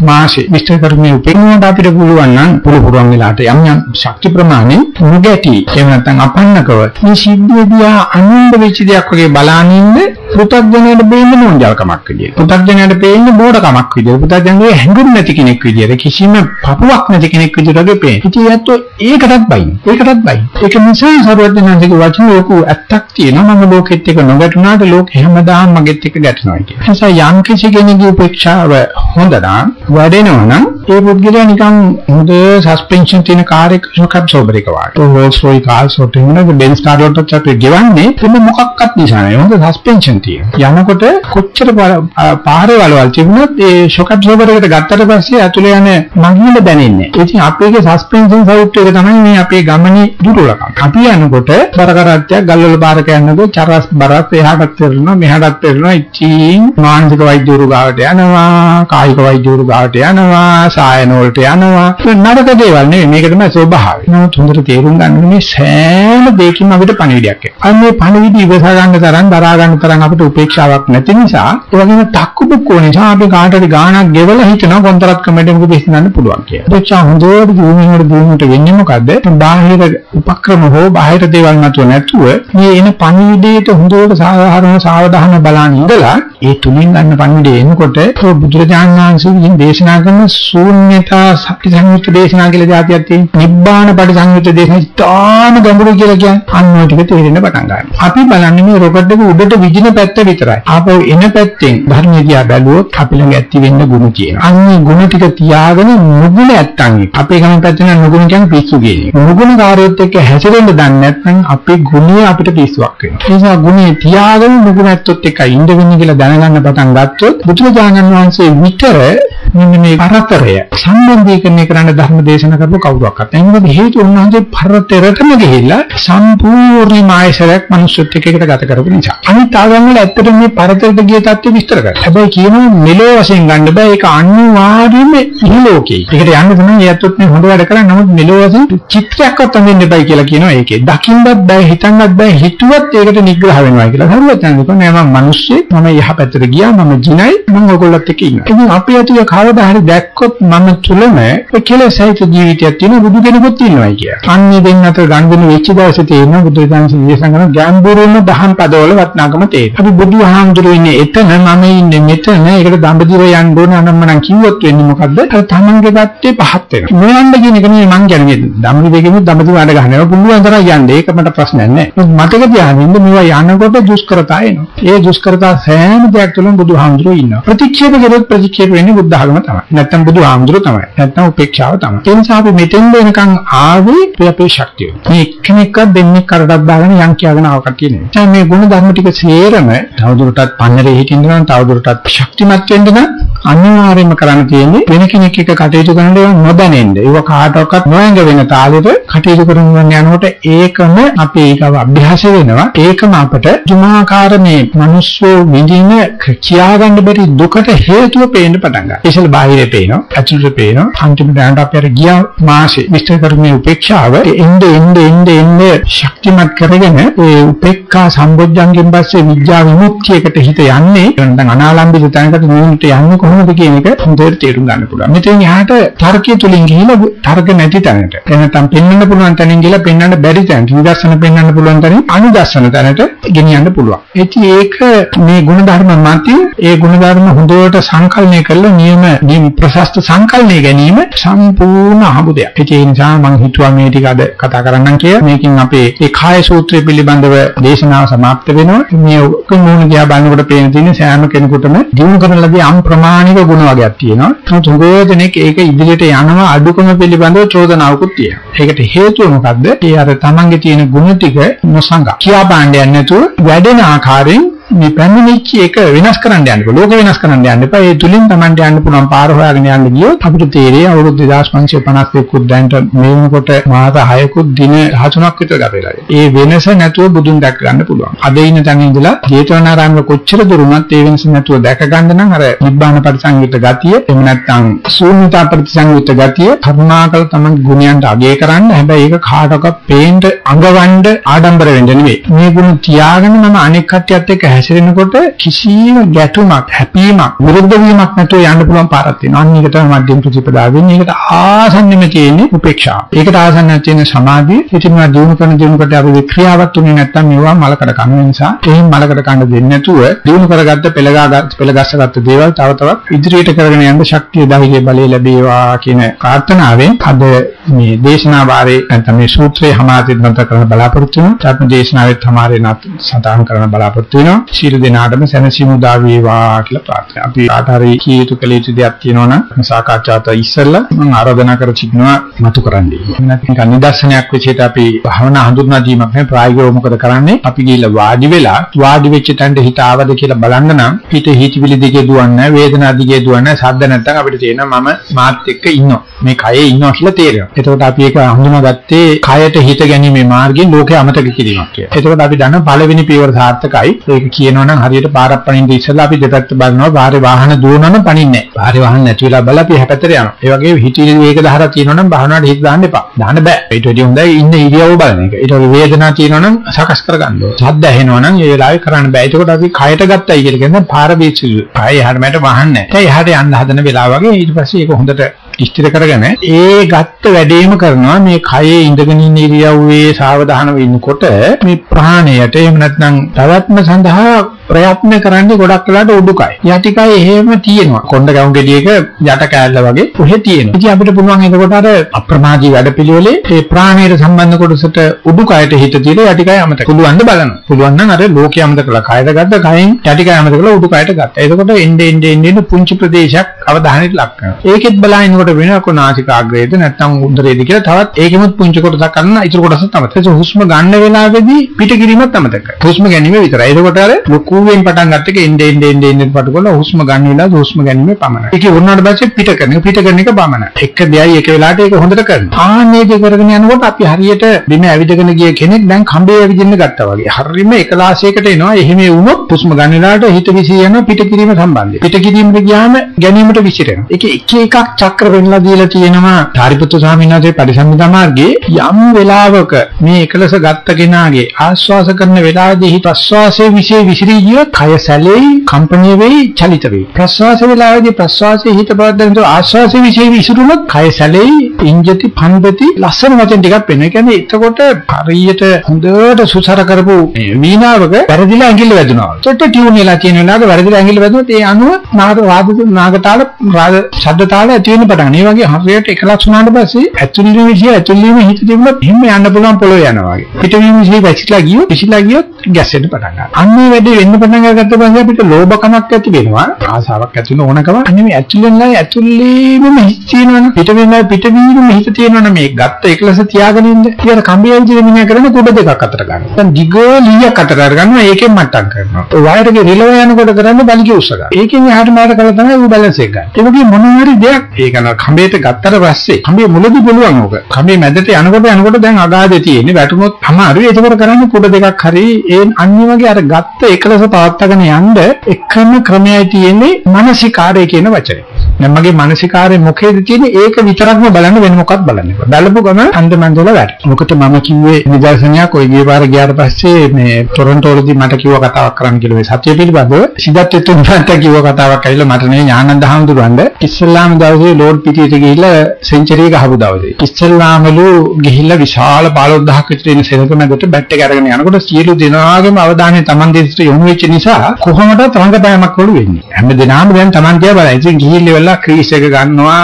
මාසේ විස්තර කරන්නේ උපේනවට අපිට පුළුවන් නම් පුළු පුරුවන් වෙලාට යම් යම් ශක්ති ප්‍රමාණය නොගැටි එහෙම නැත්නම් අපන්නකව මේ සිද්ධියදී අනුන්ද වෙච්ච දෙයක් වගේ බලානින්න පුතග්ජනයට බේන්නේ නෝන්ජල්කමක් විදියට. පුතග්ජනයට බේන්නේ බෝඩකමක් විදියට. පුතග්ජනයේ හැඟුම් නැති කෙනෙක් විදියට. කිසිම පපුවක් නැති කෙනෙක් විදියට වගේ පේන. ඉතින් ඒත් ඒකටත් බයින්. ඒකටත් බයින්. ඒක නිසා සරුවඥාන්සේක වචන ලෝක ඇත්තක් තියෙනවා. මම ලෝකෙත් එක්ක නොගැටුණාට ලෝක හැමදාම මගෙත් එක්ක ගැටෙනවා කියන. ඒ නිසා යම් කිසි කෙනෙකුගේ උපේක්ෂාව හොඳ නම් වැඩෙනවා නම් ඒ පුද්ගලයා නිකන් හොඳ සස්පෙන්ෂන් තියෙන කාර් එක ෂොක් ඇබ්සෝබර් එක වගේ. රෝල්ස් රොයි කාර්ස් වලට වෙන බෙන්ස් කාර් වලට චක්‍ර ගෙවන්නේ එන්න මොකක්වත් නිසා නෙවෙයි. හොඳ සස්පෙන්ෂන් තියෙනවා. යනකොට කොච්චර පාරේ වලවල් තිබුණත් ඒ ෂොක් ඇබ්සෝබර් එකට ගත්තට පස්සේ ඇතුලේ යන මගින්ද දැනෙන්නේ. ඉතින් අපේ සස්පෙන්ෂන් සෞඛ්‍ය එක තමයි මේ අපේ ගමනේ දුර්වලකම. අපි යනකොට බර කරත්තයක් ගල්වල බාරක යනකොට චරස් බරස් එහාටත් පෙරනවා මෙහාටත් පෙරනවා ඉච්චින් මානසික වෛද්‍යවරු ගාවට යනවා කායික වෛද්‍යවරු ගාවට යනවා සායන වලට යනවා නරක දේවල් නෙවෙයි මේක තමයි ස්වභාවය. නමුත් හොඳට තේරුම් ගන්න මේ සෑම දෙයකින්ම අපිට පණිවිඩයක් එනවා. අන්න මේ පණිවිඩ ඉවසා ගන්න තරම් දරා ගන්න තරම් අපිට උපේක්ෂාවක් නැති නිසා ඒ වගේම 탁කු බුක්කෝ නිසා අපි කාටද ගාණක් ගෙවලා හිතනවා කොන්තරත් කමෙන්ට් එකක විශ්ඳන්න පුළුවන් කියලා. උපේක්ෂා හොඳට දිනුනකට දිනුනට වෙන්නේ මොකද්ද? බාහිර උපක්‍රම හෝ බාහිර දේවල් නැතුව නැතුව මේ එන පණිවිඩයට හොඳට සාධාරණ සාවධාන බලන් ඉඳලා ඒ තුලින් ගන්න පණිවිඩය එනකොට බුදුරජාණන් වහන්සේ විසින් දේශනා කරන ශූන්‍යතා සත්‍ය සංයුක්ත දේශනා කියලා જાතියක් තියෙනවා. නිබ්බාන පරිසංයුක්ත දේශනා ඉතාම ගැඹුරු කියලා කියන්නේ අන්න ඔය ටික තේරෙන්න පටන් ගන්නවා. අපි බලන්නේ මේ රොකට් එක උඩට විදින පැත්ත විතරයි. ආපහු එන පැත්තෙන් ධර්මයේ දිහා බැලුවොත් අපි ළඟ ඇති වෙන්න ගුණ කියනවා. අන්නේ ගුණ ටික තියාගෙන නුගුණ නැත්තම් අපේ ගමන් පැත්තේ නුගුණ කියන්නේ පිස්සු කියන්නේ. නුගුණ කාර්යයත් එක්ක හැසිරෙන්න දන්නේ නැත්නම් අපේ ගුණය අපිට පිස්සුවක් වෙනවා. ඒ නිසා ගුණය තියාගෙන නුගුණ ඇත්තොත් එක්ක ඉඳ වෙන්නේ කියලා දැනගන්න පටන් ගත්තොත් බුදුරජාණන් වහන්සේ විතර මෙන්න මේ පරතරය සම්බන්ධීකරණය කරන්න ධර්ම දේශනා කරපු කවුරක්වත් නැහැ. මොකද හේතුව උන්වහන්සේ පරතරටම ගිහිල්ලා සම්පූර්ණ මායසරයක් මිනිස්සුත් එක්ක එකට ගත කරපු නිසා. අනිත් ආගම් වල ඇත්තටම මේ පරතරට ගිය தත්ත්වෙ විස්තර කරා. හැබැයි කියනවා මෙලෝ වශයෙන් ගන්න බෑ ඒක අනිවාර්යයෙන්ම ඉහළෝකේ. ඒකට යන්න තමයි ඒත්ොත් මේ හොඳ වැඩ කරන්නේ. නමුත් මෙලෝ වශයෙන් චිත්‍රයක්වත් අඳින්න බෑ කියලා කියනවා ඒකේ. දකින්නත් බෑ හිතන්නත් බෑ හිතුවත් ඒකට නිග්‍රහ වෙනවා කියලා. හරියට යනවා. නෑ මම මිනිස්සෙක් මම යහපැත්තට ගියා මම ජිනයි මම ඔයගොල්ලොත් එක්ක ඉන්නවා. ඉතින් අපි ඇතුලේ කවදා හරි දැක්කොත් මම තුලම ඒ කෙලෙසයිත ජීවිතයක් තියෙන බුදු කෙනෙකුත් ඉන්නවා කිය. අන්නේ දෙන්න අතර ගනුදෙනු වෙච්ච දවසේ තේරෙනවා බුදු දහම විශේෂණ කරන ගැඹුරුම දහම් පදවල වටිනාකම තේරෙනවා. අපි බුදුහාමුදුරුවෝ ඉන්නේ එතන මම ඉන්නේ මෙතන. ඒකට දඹදිව යන්න ඕන අනම්මනම් කිව්වොත් වෙන්නේ මොකද්ද? අර තමන්ගේ පැත්තේ පහත් වෙනවා. මොනවන්ද කියන එක නෙමෙයි මං කියන්නේ. දඹදිවෙගෙම දඹදිව වැඩ ගන්නවා. පුළුවන් තරම් යන්න. ඒක මට ප්‍රශ්නයක් නෑ. මතක තියාගන්න මේවා යනකොට දුෂ්කරතා එනවා. ඒ දුෂ්කරතා සෑම දෙයක් තුළම බුදුහාමුදුරුවෝ ඉන්නවා. ප්‍රතික්ෂේප කරොත් ප්‍රතික්ෂේප වෙන්නේ බුද්ධ ආගම තමයි. නැත්තම් බුදුහාමුදුරුවෝ තමයි. නැත්තම් උපේක්ෂාව තමයි. ඒ නිසා අපි මෙතෙන් වෙනකන් ආවේ අපේ ශක්තිය. මේ එක්කෙනෙක්වත් දෙන්නෙක් කරඩක් දාගෙන යන් කියාගෙන ආව කටිය නෙවෙයි. දැන් මේ ගුණ ධර්ම ටික සේරම තවදුරටත් පන්නරේ හිටින්න නම් තවදුරටත් ශක්තිමත් වෙන්න නම් අනිවාර්යයෙන්ම කරන්න තියෙන්නේ වෙන කෙනෙක් එක්ක කටයුතු කරන ඒවා නොදැනෙන්න. ඒවා කාටවත් නොයඟ වෙන තාලෙට කටයුතු කරන යනකොට ඒකම අපේ ඒකව අභ්‍යාස වෙනවා. ඒකම අපට ජුමාකාර මේ මිනිස්සු විඳින කියාගන්න බැරි දුකට හේතුව පේන්න පටන් ගන්නවා. ඒසල බාහිරේ පේනවා, ඇතුළේ පේනවා. අන්තිමට යනට අපි අර ගිය මාසේ විස්තර කරුමේ උපේක්ෂාව එnde එnde එnde එnde ශක්තිමත් කරගෙන ඒ උපේක්ඛා සම්බොජ්ජංගෙන් පස්සේ විද්‍යා විමුක්තියකට හිත යන්නේ නැත්නම් අනාලම්බිත තැනකට නුවණට යන්නේ කොහොමද කියන එක හොඳට තේරුම් ගන්න පුළුවන්. මෙතෙන් එහාට තර්කය තුලින් ගිහිලා තර්ක නැති තැනට එනතම් පෙන්වන්න පුළුවන් තැනින් ගිහිලා පෙන්වන්න බැරි තැනට නිදර්ශන පෙන්වන්න පුළුවන් තැනින් අනුදර්ශන තැනට ගෙනියන්න පුළුවන්. ඉතින් ඒක මේ ಗುಣධර්ම මතිය ඒ ಗುಣධර්ම හොඳට සංකල්පණය කරලා නියම ප්‍රශස්ත සංකල්පණය ගැනීම සම්පූර්ණ අහමුදයක්. ඒ නිසා මම හිතුවා මේ ටික අද කතා කරන්නම් කියලා. මේකෙන් අපේ ඒ කාය සූත්‍රය පිළිබඳව දේශනාව સમાપ્ત වෙනවා. මේ ඔක්කොම මොන දිහා බලනකොට පේන තියෙන සෑම කෙනෙකුටම දිනු කරන ලදී අම්ප්‍රමා ප්‍රමාණික ගුණ වර්ගයක් තියෙනවා. තුඟෝ දෙනෙක් ඒක ඉදිරියට යනවා අඩුකම පිළිබඳව චෝදනාවකුත් තියෙනවා. ඒකට හේතුව මොකද්ද? ඒ අර තමන්ගේ තියෙන ගුණ ටික නොසංගා. කියා බාණ්ඩයක් නැතුව වැඩෙන ආකාරයෙන් මේ පැමිණිච්ච එක වෙනස් කරන්න යන්න බෑ. ලෝක වෙනස් කරන්න යන්න එපා. ඒ තුලින් Tamanට යන්න පුළුවන් පාර හොයාගෙන යන්න ගියොත් අපිට තේරෙයි අවුරුදු 2551 කුත් දැන්ට මේ වෙනකොට මාස 6කුත් දින 13ක් විතර ගත වෙලා. ඒ වෙනස නැතුව බුදුන් දැක ගන්න පුළුවන්. අද ඉන්න තැන ඉඳලා ජේතවනාරාමයේ කොච්චර දුර වුණත් ඒ වෙනස නැතුව දැක ගන්න නම් අර නිබ්බාන පරිසංයුක්ත ගතිය එහෙම නැත්නම් ශූන්‍යතා පරිසංයුක්ත ගතිය කරුණාකර Taman ගුණයන්ට අගය කරන්න. හැබැයි ඒක කාටවත් පේන්න අඟවන්න ආඩම්බර වෙන්න නෙවෙයි. මේ ගුණ තියාගෙන මම අනෙක් කට්ටියත් එක්ක හැසිරෙනකොට කිසිම ගැටුමක්, හැපීමක්, විරුද්ධ වීමක් නැතුව යන්න පුළුවන් පාරක් තියෙනවා. අන්න ඒක තමයි මධ්‍යම ප්‍රතිපදාව වෙන්නේ. ඒකට ආසන්නෙම තියෙන්නේ උපේක්ෂාව. ඒකට ආසන්නක් තියෙන සමාධිය. ඉතින් මම දිනු කරන දිනුකට අපි ක්‍රියාවක් තුනේ නැත්තම් මේවා මලකඩ කන නිසා එහෙන් මලකඩ කන්න දෙන්නේ නැතුව දිනු කරගත්ත පෙළගාගත් පෙළගස්සගත්ත දේවල් තව තවත් ඉදිරියට කරගෙන යන්න ශක්තිය ධෛර්යය බලය ලැබේවා කියන ප්‍රාර්ථනාවෙන් අද මේ දේශනා වාරේ නැත්නම් මේ සූත්‍රයේ හමාරින් නතර කරන බලාපොරොත්තු වෙනවා. ධර්ම දේශනාවෙත් හමාරේ නත් සඳහන් කරන බලාපොරොත්තු වෙනවා. ශීල දෙනාටම සැනසීම උදා වේවා කියලා ප්‍රාර්ථනා. අපි ආකාරයේ කීයුතු කළ යුතු දෙයක් තියෙනවනම් සාකච්ඡාවට ඉස්සෙල්ලා මම ආරාධනා කර සිටිනවා මතු කරන්නයි. නැත්නම් නිදර්ශනයක් විදිහට අපි භවනා හඳුන්වා දීමක් නේ ප්‍රායෝගිකව මොකද කරන්නේ? අපි ගිහිල්ලා වාඩි වෙලා වාඩි වෙච්ච තැනට හිත ආවද කියලා බලන්න නම් හිත හිතවිලි දිගේ දුවන්නේ වේදනා දිගේ දුවන්නේ සද්ද නැත්නම් අපිට තේරෙනවා මම මාත් එක්ක ඉන්නවා. මේ කයේ ඉන්නවා කියලා තේරෙනවා. එතකොට අපි ඒක හඳුනාගත්තේ කයට හිත ගැනීමේ මාර්ගයෙන් ලෝකේ අමතක කිරීමක් කියලා. එතකොට අපි දන්න පළවෙනි පියවර සාර්ථකයි. ඒක කියනවනම් හරියට පාරක් පනින්න ඉස්සෙල්ලා අපි දෙපැත්ත බලනවා. පාරේ වාහන දුවනවනම් පනින්නේ නැහැ. පාරේ වාහන නැති වෙලා බලලා අපි හැපැත්තට යනවා. ඒ වගේ හිතේ වේග දහරක් තියෙනවනම් භාවනාවට හිත දාන්න එපා. දාන්න බෑ. ඊට වඩා හොඳයි ඉන්න ඉරියව්ව බලන එක. ඊට වඩා වේදනාවක් තියෙනවනම් සකස් කරගන්න ඕනේ. ශබ්ද ඇහෙනවනම් ඒ වෙලාවේ කරන්න බෑ. එතකොට අපි කයට ගත්තයි කියලා කියන්නේ පාර බීචු. පාය එහාට මෙහාට වහන්නේ නැහැ. ඒ එහාට යන්න හදන වෙලාව වගේ ඊට පස්සේ ඒක හොඳට ඉස්තිර කරගෙන ඒ ගත්ත වැඩේම කරනවා. මේ කයේ ඉඳගෙන ඉන්න ඉරියව්වේ සාවධානව ඉන්නකොට මේ ප්‍රාණයට එහෙම නැත්නම් පැවැත්ම සඳහා ප්‍රයත්න කරන්නේ ගොඩක් වෙලාට උඩුකය. යටිකය එහෙම තියෙනවා. කොණ්ඩ ගවුම් ගෙඩියක යට කෑල්ල වගේ කොහෙ තියෙනවා. ඉතින් අපිට පුළුවන් එතකොට අර අප්‍රමාදී වැඩපිළිවෙලේ ඒ ප්‍රාණයට සම්බන්ධ කොටසට උඩුකයට හිත තියලා යටිකය අමතක. පුළුවන් ද බලන්න. පුළුවන් නම් අර ලෝකයේ අමතක කරලා කයද ගත්ත කයෙන් යටිකය අමතක කරලා උඩුකයට ගත්තා. එතකොට එන්නේ එන්නේ එන්නේ පුංචි ප්‍රදේශයක් අවධානයට ලක් කරනවා. ඒකෙත් බලනකොට වෙන කොනාසිකාග්‍රේද නැත්නම් උදරේද කියලා තවත් ඒකෙමුත් පුංචි කොටසක් ගන්න ඉතුරු කොටසත් අමතක. ඒක හුස්ම ගන්න වෙලාවේදී පිට කිරීමත් අමතක. හුස්ම ගැනීම විතරයි. එතකොට අර ලොකුවෙන් පටන් ගත්ත එක එන්නේ එන්නේ එන්නේ එන්නේ පටු කරලා හුස්ම ගන්න වෙලාව හුස්ම ගැනීම පමණයි. ඒක වුණාට පස්සේ පිට කරන එක පිට කරන එක පමණයි. එක දෙයයි එක වෙලාවට ඒක හොඳට කරනවා. ආන්නේ දෙක කරගෙන යනකොට අපි හරියට බිම ඇවිදගෙන ගිය කෙනෙක් දැන් කඹේ ඇවිදින්න ගත්තා වගේ. හරියම එකලාශයකට එනවා. එහෙම වුණොත් හුස්ම ගන්න වෙලාවට හිත විසිය යනවා පිට කිරීම සම්බන්ධයි. පිට කිරීමට ගියාම ගැනීමට විසිරෙනවා. ඒක එක එකක් චක්‍ර වෙන්නලා දීලා තියෙනවා. ධාරිපුත්‍ර ස්වාමීන් වහන්සේ පරිසම්පදා මාර්ගයේ යම් වෙලාවක මේ එකලස ගත්ත කෙනාගේ ආශ්වාස කරන වෙලාවේදී හිත ප්‍රශ්වාසයේ විශේෂ විසිරී ගියොත් කය සැලෙයි, කම්පණය වෙයි, චලිත වෙයි. ප්‍රශ්වාස වෙලාවේදී ප්‍රශ්වාසයේ හිත පවත්වන ආශ්වාසයේ විශේෂ විසිරුනොත් කය සැලෙයි, ඉංජති, පන්දති ලස්සන වචන ටිකක් වෙනවා. ඒ කියන්නේ එතකොට හරියට හොඳට සුසර කරපු වීණාවක වැරදිලා ඇඟිල්ල වැදුනා. ඒකට ටියුන් වෙලා තියෙන වෙලාවක වැරදිලා ඇඟිල්ල වැදුනොත් ඒ අනුව නාද වාද නාගතාල රාග ශබ්ද තාල ඇති වෙන්න පටන් ගන්නවා. ඒ වගේ හරියට එකලස් වුණාට පස්සේ ඇතුළේ විශ්ය ඇතුළේම හිත තිබුණොත් හිම යන්න පුළුවන් පොළොව යනවා වගේ. පිටවීම විශ්ය වැසිලා ගියොත් විශ්ලා ගියොත් ගැස්සෙන්න පටන් ගන්නවා. අන්නේ වැඩේ වෙන්න පටන් අරගත්ත පස්සේ අපිට ලෝභකමක් ඇති වෙනවා. ආසාවක් ඇති වෙන ඕනකම නෙමෙයි ඇතුළෙන්ලා ඇතුළේම හිත තියෙනවනේ. පිටවීම පිටවීම හිත තියෙනවනේ මේ ගත්ත එකලස තියාගෙන ඉන්න. ඊයර කම්බිය විදිහට මිනිහා කරන්නේ කුඩ දෙකක් අතර ගන්නවා. දැන් දිග ලීයක් අතර අරගන්නවා ඒකෙන් මට්ටම් කරනවා. වයර් එකේ රිලව යනකොට කරන්නේ බලිය උස්ස ගන්න. ඒකෙන් එහාට මෙහාට කරලා තමයි ඌ බැලන්ස් එක ගන්න. ඒ වගේ මොන හරි දෙයක් ඒක න කම්බේට ගත්තට පස්සේ කම්බිය මුලදී පුළුවන් ඕක. කම්බිය මැදට යනකොට යනකොට දැන් අගාදේ තියෙන්නේ වැටුනොත් අමාරුයි. ඒකවල කරන්නේ කුඩ දෙකක් හරි ඒ අනිත් වගේ අර ගත්ත එකලස පවත්වාගෙන යන්න එකම ක්‍රමයයි තියෙන්නේ මානසිකාරය කියන වචනේ. දැන් මගේ මානසිකාරය මොකේද තියෙන්නේ? ඒක විතරක්ම බලන්න වෙන මොකක්වත් බලන්න එපා. බලපු ගමන් අන්දමන්දල වැඩ. මොකට මම කිව්වේ නිදර්ශනයක් ඔය ගිය පාර ගියාට පස්සේ මේ ටොරන්ටෝ වලදී මට කිව්ව කතාවක් කරන්න කියලා. මේ සත්‍ය පිළිබඳව සිද්ධාර්ථ තුන්වන්ට කිව්ව කතාවක් ඇවිල්ලා මට නේ ඥානන්ද හඳුරවන්න ඉස්ලාම දවසේ ලෝඩ් පිටියට ගිහිල්ලා සෙන්චරි ගහපු දවසේ. ඉස්ලාමලු ගිහිල්ලා විශාල 15000ක් විතර ඉන්න සෙනඟ මැදට බැට් එක අරගෙන යනකොට සියලු දෙනාගේම අවධානය Taman දෙසට යොමු වෙච්ච නිසා කොහොමද රංගපෑමක් වළු වෙන්නේ. හැම දිනම දැන් Taman දිහා බලයි ඉතින් ගිහිල්ලා වෙලා ක්‍රීස් එක ගන්නවා.